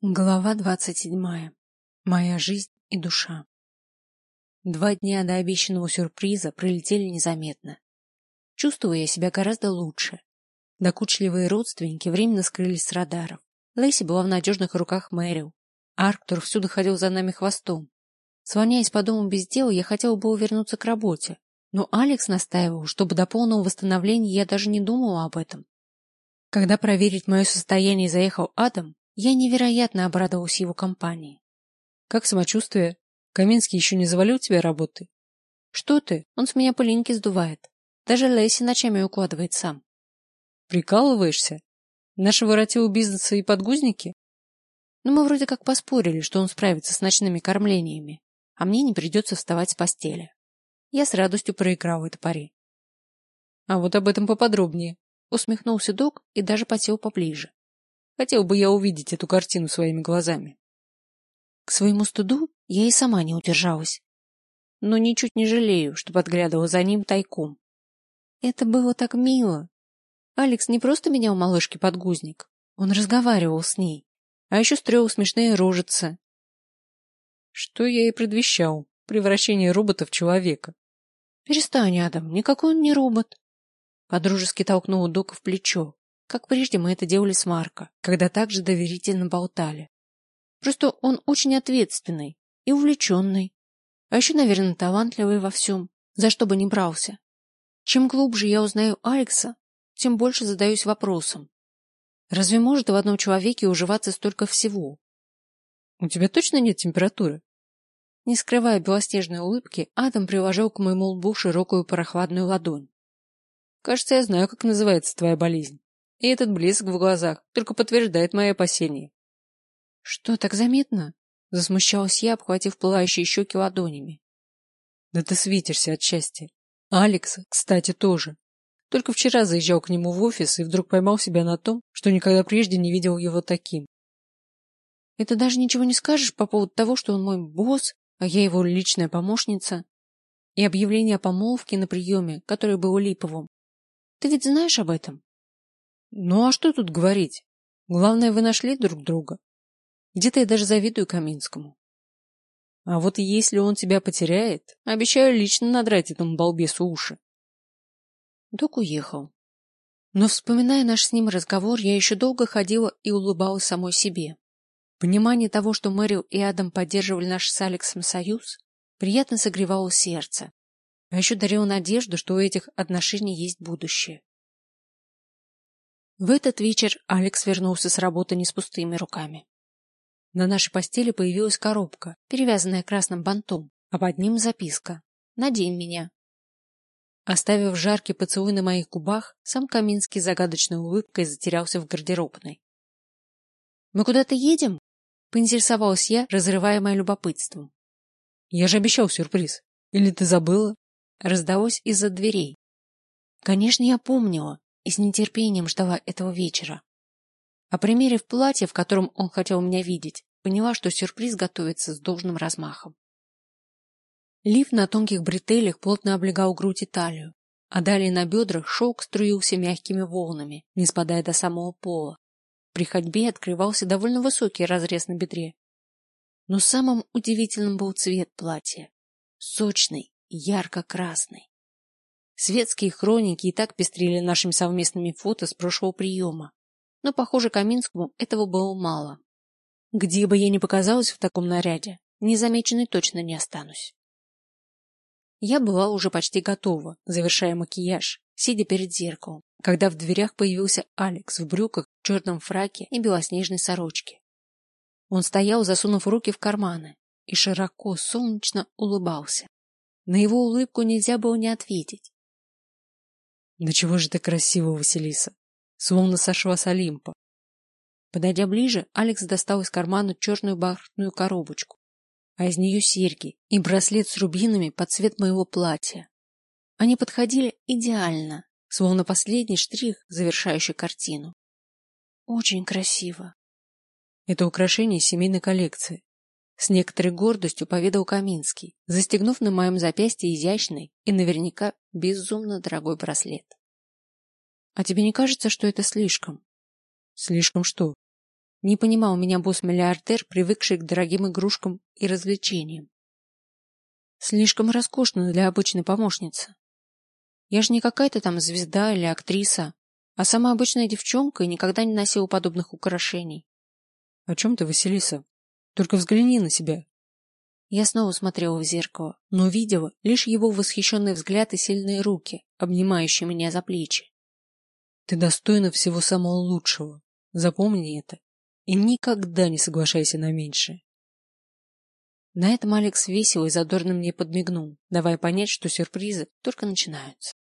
Глава двадцать седьмая. Моя жизнь и душа. Два дня до обещанного сюрприза пролетели незаметно. Чувствую я себя гораздо лучше. Докучливые родственники временно скрылись с радаров. Лэйси была в надежных руках Мэрил. Арктур всюду ходил за нами хвостом. Слоняясь по дому без дела, я хотела было вернуться к работе. Но Алекс настаивал, чтобы до полного восстановления я даже не думала об этом. Когда проверить мое состояние заехал Адам, я невероятно обрадовалась его компании. Как самочувствие? Каминский еще не завалил тебя работы? Что ты? Он с меня пылинки сдувает. Даже Лэйси ночами укладывает сам. Прикалываешься? Наши воротилы бизнеса и подгузники? Ну, мы вроде как поспорили, что он справится с ночными кормлениями, а мне не придется вставать с постели. Я с радостью проиграл это пари. А вот об этом поподробнее. Усмехнулся док и даже потел поближе. Хотел бы я увидеть эту картину своими глазами. К своему студу я и сама не удержалась. Но ничуть не жалею, что подглядывала за ним тайком. Это было так мило. Алекс не просто менял малышке подгузник, он разговаривал с ней, а еще строил смешные рожицы. Что я и предвещал, превращение робота в человека. Перестань, Адам, никакой он не робот. Подружески толкнула Дока в плечо, как прежде мы это делали с Марко, когда также доверительно болтали. Просто он очень ответственный и увлеченный, а еще, наверное, талантливый во всем, за что бы ни брался. Чем глубже я узнаю Алекса, тем больше задаюсь вопросом. Разве может в одном человеке уживаться столько всего? У тебя точно нет температуры? Не скрывая белоснежной улыбки, Адам приложил к моему лбу широкую прохладную ладонь. Кажется, я знаю, как называется твоя болезнь. И этот блеск в глазах только подтверждает мои опасения. — Что, так заметно? — засмущалась я, обхватив пылающие щеки ладонями. — Да ты светишься от счастья. Алекс, кстати, тоже. Только вчера заезжал к нему в офис и вдруг поймал себя на том, что никогда прежде не видел его таким. — Это даже ничего не скажешь по поводу того, что он мой босс, а я его личная помощница? И объявление о помолвке на приеме, которое было липовым. Ты ведь знаешь об этом? Ну а что тут говорить? Главное, вы нашли друг друга. Где-то я даже завидую Каминскому. А вот если он тебя потеряет, обещаю лично надрать этому балбесу уши. Док уехал. Но, вспоминая наш с ним разговор, я еще долго ходила и улыбалась самой себе. Понимание того, что Мэрил и Адам поддерживали наш с Алексом союз, приятно согревало сердце. А еще дарило надежду, что у этих отношений есть будущее. В этот вечер Алекс вернулся с работы не с пустыми руками. На нашей постели появилась коробка, перевязанная красным бантом, а под ним записка «Надень меня». Оставив жаркий поцелуй на моих губах, сам Каминский загадочной улыбкой затерялся в гардеробной. «Мы куда-то едем?» — поинтересовалась я, разрываемая любопытством. «Я же обещал сюрприз. Или ты забыла?» Раздалось из-за дверей. Конечно, я помнила, и с нетерпением ждала этого вечера. А примерив платье, в котором он хотел меня видеть, поняла, что сюрприз готовится с должным размахом. Лиф на тонких бретелях плотно облегал грудь и талию, а далее на бедрах шелк струился мягкими волнами, не спадая до самого пола. При ходьбе открывался довольно высокий разрез на бедре. Но самым удивительным был цвет платья. Сочный, ярко-красный. Светские хроники и так пестрили нашими совместными фото с прошлого приема. Но, похоже, Каминскому этого было мало. Где бы я ни показалась в таком наряде, незамеченной точно не останусь. Я была уже почти готова, завершая макияж, сидя перед зеркалом, когда в дверях появился Алекс в брюках, черном фраке и белоснежной сорочке. Он стоял, засунув руки в карманы, и широко, солнечно улыбался. На его улыбку нельзя было не ответить. Да чего же ты красива, Василиса? Словно сошла с Олимпа. Подойдя ближе, Алекс достал из кармана черную бархатную коробочку, а из нее серьги и браслет с рубинами под цвет моего платья. Они подходили идеально, словно последний штрих, завершающий картину. Очень красиво. Это украшение семейной коллекции. С некоторой гордостью поведал Каминский, застегнув на моем запястье изящный и наверняка безумно дорогой браслет. А тебе не кажется, что это слишком? Слишком что? Не понимал меня босс-миллиардер, привыкший к дорогим игрушкам и развлечениям. Слишком роскошно для обычной помощницы. Я же не какая-то там звезда или актриса, а сама обычная девчонка и никогда не носила подобных украшений. — О чем ты, Василиса? Только взгляни на себя. Я снова смотрела в зеркало, но видела лишь его восхищенный взгляд и сильные руки, обнимающие меня за плечи. Ты достойна всего самого лучшего. Запомни это. И никогда не соглашайся на меньшее. На этом Алекс весело и задорно мне подмигнул, давая понять, что сюрпризы только начинаются.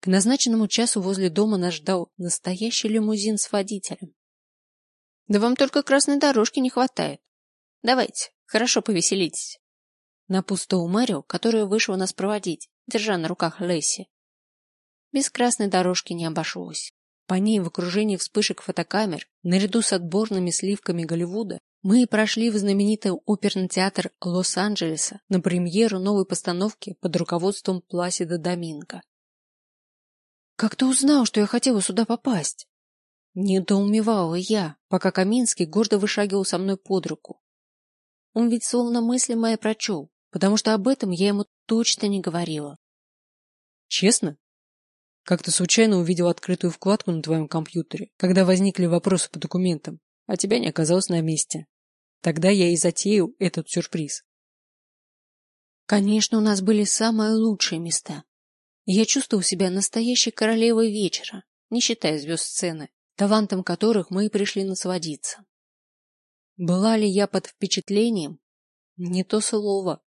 К назначенному часу возле дома нас ждал настоящий лимузин с водителем. Да вам только красной дорожки не хватает. Давайте, хорошо повеселитесь. Напустил Мэрио, которая вышла нас проводить, держа на руках Лесси. Без красной дорожки не обошлось. По ней в окружении вспышек фотокамер, наряду с отборными сливками Голливуда, мы прошли в знаменитый оперный театр Лос-Анджелеса на премьеру новой постановки под руководством Пласида Доминго. «Как ты узнал, что я хотела сюда попасть?» Недоумевала я, пока Каминский гордо вышагивал со мной под руку. Он ведь словно мысли мои прочел, потому что об этом я ему точно не говорила. «Честно?» Как-то случайно увидел открытую вкладку на твоем компьютере, когда возникли вопросы по документам, а тебя не оказалось на месте. Тогда я и затеял этот сюрприз. Конечно, у нас были самые лучшие места. Я чувствовал себя настоящей королевой вечера, не считая звезд сцены, талантом которых мы пришли насладиться. Была ли я под впечатлением? Не то слово.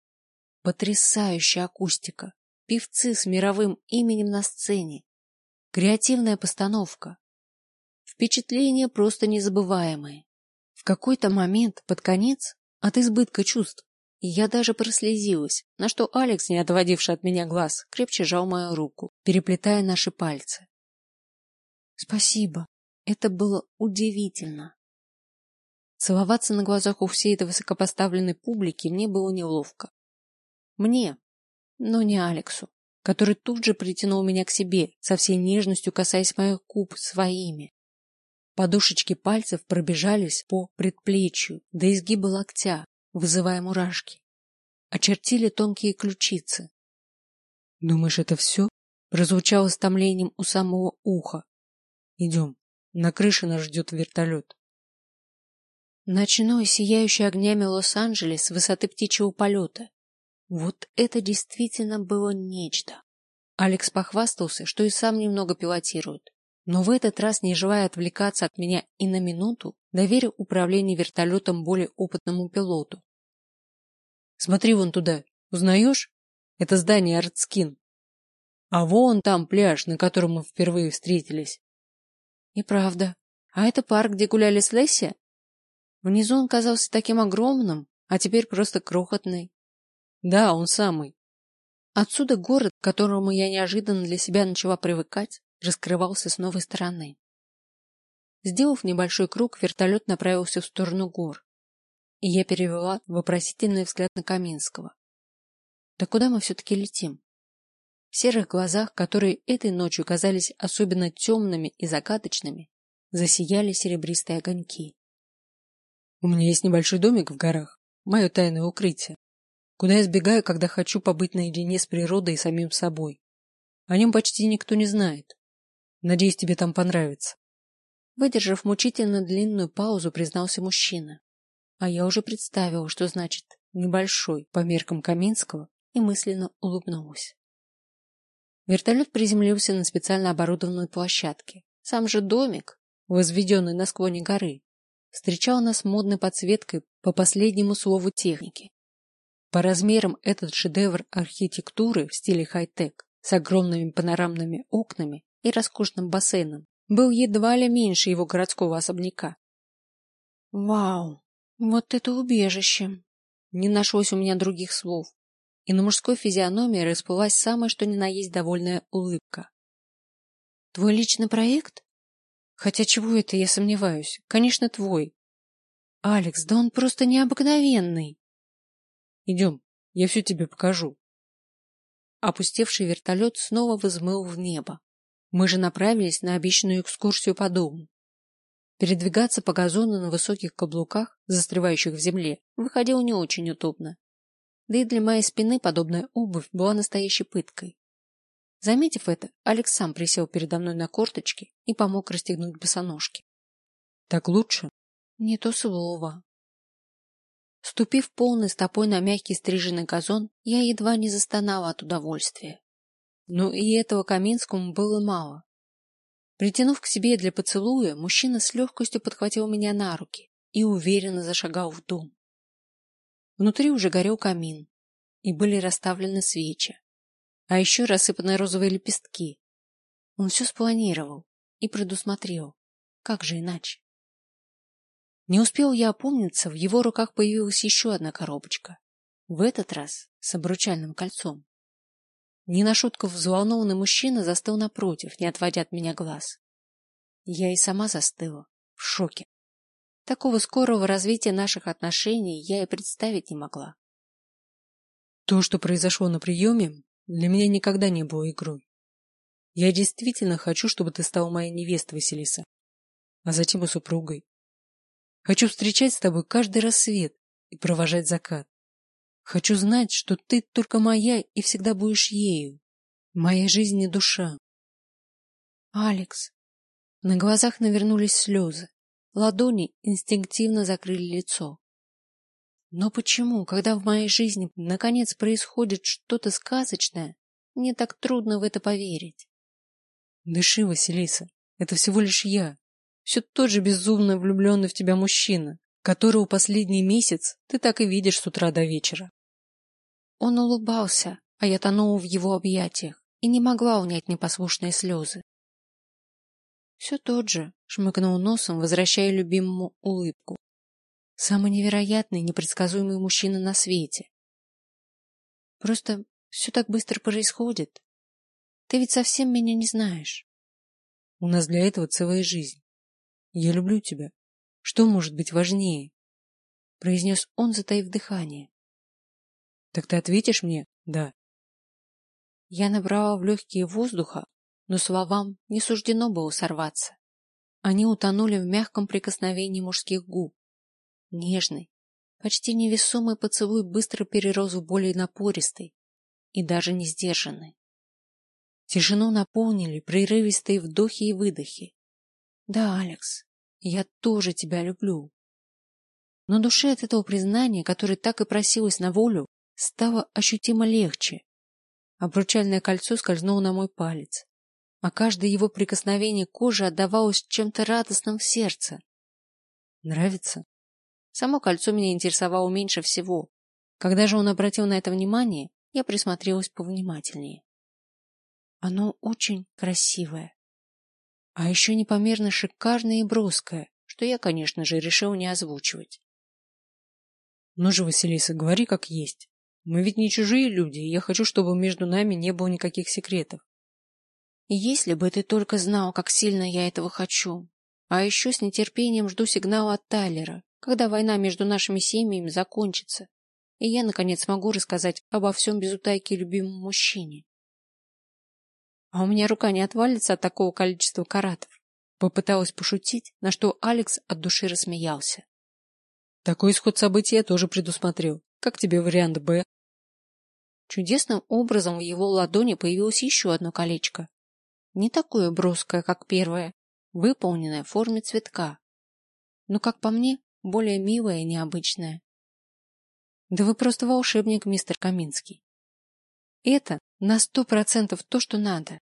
Потрясающая акустика, певцы с мировым именем на сцене, креативная постановка. Впечатления просто незабываемые. В какой-то момент, под конец, от избытка чувств, я даже прослезилась, на что Алекс, не отводивший от меня глаз, крепче жал мою руку, переплетая наши пальцы. Спасибо. Это было удивительно. Целоваться на глазах у всей этой высокопоставленной публики мне было неловко. Мне, но не Алексу, который тут же притянул меня к себе, со всей нежностью касаясь моих губ своими. Подушечки пальцев пробежались по предплечью до изгиба локтя, вызывая мурашки. Очертили тонкие ключицы. «Думаешь, это все?» прозвучало с томлением у самого уха. «Идем, на крыше нас ждет вертолет». Ночной, сияющий огнями Лос-Анджелес с высоты птичьего полета вот это действительно было нечто. Алекс похвастался, что и сам немного пилотирует. Но в этот раз, не желая отвлекаться от меня и на минуту, доверил управление вертолетом более опытному пилоту. Смотри вон туда. Узнаешь? Это здание Артскин. А вон там пляж, на котором мы впервые встретились. И правда. А это парк, где гуляли с Лесси? Внизу он казался таким огромным, а теперь просто крохотный. Да, он самый. Отсюда город, к которому я неожиданно для себя начала привыкать, раскрывался с новой стороны. Сделав небольшой круг, вертолет направился в сторону гор, и я перевела вопросительный взгляд на Каминского. Да куда мы все-таки летим? В серых глазах, которые этой ночью казались особенно темными и загадочными, засияли серебристые огоньки. У меня есть небольшой домик в горах, мое тайное укрытие куда я сбегаю, когда хочу побыть наедине с природой и самим собой. О нем почти никто не знает. Надеюсь, тебе там понравится. Выдержав мучительно длинную паузу, признался мужчина. А я уже представила, что значит небольшой по меркам Каминского, и мысленно улыбнулась. Вертолет приземлился на специально оборудованной площадке. Сам же домик, возведенный на склоне горы, встречал нас модной подсветкой по последнему слову техники. По размерам этот шедевр архитектуры в стиле хай-тек с огромными панорамными окнами и роскошным бассейном был едва ли меньше его городского особняка. Вау, вот это убежище! Не нашлось у меня других слов, и на мужской физиономии расплылась самая что ни на есть довольная улыбка. Твой личный проект? Хотя чего это, я сомневаюсь. Конечно, твой. Алекс, да он просто необыкновенный. Идем, я все тебе покажу. Опустевший вертолет снова взмыл в небо. Мы же направились на обещанную экскурсию по дому. Передвигаться по газону на высоких каблуках, застревающих в земле, выходило не очень удобно. Да и для моей спины подобная обувь была настоящей пыткой. Заметив это, Алекс сам присел передо мной на корточки и помог расстегнуть босоножки. Так лучше? Не то слово. Ступив полной стопой на мягкий стриженный газон, я едва не застонала от удовольствия. Но и этого Каминскому было мало. Притянув к себе для поцелуя, мужчина с легкостью подхватил меня на руки и уверенно зашагал в дом. Внутри уже горел камин, и были расставлены свечи, а еще рассыпаны розовые лепестки. Он все спланировал и предусмотрел. Как же иначе? Не успел я опомниться, в его руках появилась еще одна коробочка. В этот раз с обручальным кольцом. Не на шутку взволнованный мужчина застыл напротив, не отводя от меня глаз. Я и сама застыла, в шоке. Такого скорого развития наших отношений я и представить не могла. То, что произошло на приеме, для меня никогда не было игрой. Я действительно хочу, чтобы ты стала моей невестой, Василиса, а затем и супругой. Хочу встречать с тобой каждый рассвет и провожать закат. Хочу знать, что ты только моя и всегда будешь ею. Моя жизнь и душа. Алекс. На глазах навернулись слезы. Ладони инстинктивно закрыли лицо. Но почему, когда в моей жизни наконец происходит что-то сказочное, мне так трудно в это поверить? Дыши, Василиса, это всего лишь я. Все тот же безумно влюбленный в тебя мужчина, которого последний месяц ты так и видишь с утра до вечера. Он улыбался, а я тонула в его объятиях и не могла унять непослушные слезы. Все тот же, шмыгнул носом, возвращая любимому улыбку. Самый невероятный, непредсказуемый мужчина на свете. Просто все так быстро происходит. Ты ведь совсем меня не знаешь. У нас для этого целая жизнь. Я люблю тебя. Что может быть важнее? произнес он, затаив дыхание. Так ты ответишь мне? Да. Я набрала в легкие воздуха, но словам не суждено было сорваться. Они утонули в мягком прикосновении мужских губ. Нежный, почти невесомый поцелуй быстро перерос в более напористый и даже не сдержанный. Тишину наполнили прерывистые вдохи и выдохи, да, Алекс, я тоже тебя люблю. Но душе от этого признания, которое так и просилось на волю, стало ощутимо легче. Обручальное кольцо скользнуло на мой палец, а каждое его прикосновение кожи отдавалось чем-то радостным в сердце. Нравится? Само кольцо меня интересовало меньше всего. Когда же он обратил на это внимание, я присмотрелась повнимательнее. Оно очень красивое. А еще непомерно шикарное и броское, что я, конечно же, решил не озвучивать. Ну же, Василиса, говори как есть. Мы ведь не чужие люди, и я хочу, чтобы между нами не было никаких секретов. Если бы ты только знал, как сильно я этого хочу. А еще с нетерпением жду сигнала от Тайлера, когда война между нашими семьями закончится, и я, наконец, смогу рассказать обо всем без утайки любимому мужчине. А у меня рука не отвалится от такого количества каратов. Попыталась пошутить, на что Алекс от души рассмеялся. Такой исход событий я тоже предусмотрел. Как тебе вариант Б? Чудесным образом в его ладони появилось еще одно колечко. Не такое броское, как первое, выполненное в форме цветка. Но, как по мне, более милое и необычное. Да вы просто волшебник, мистер Каминский. Это на сто процентов то, что надо.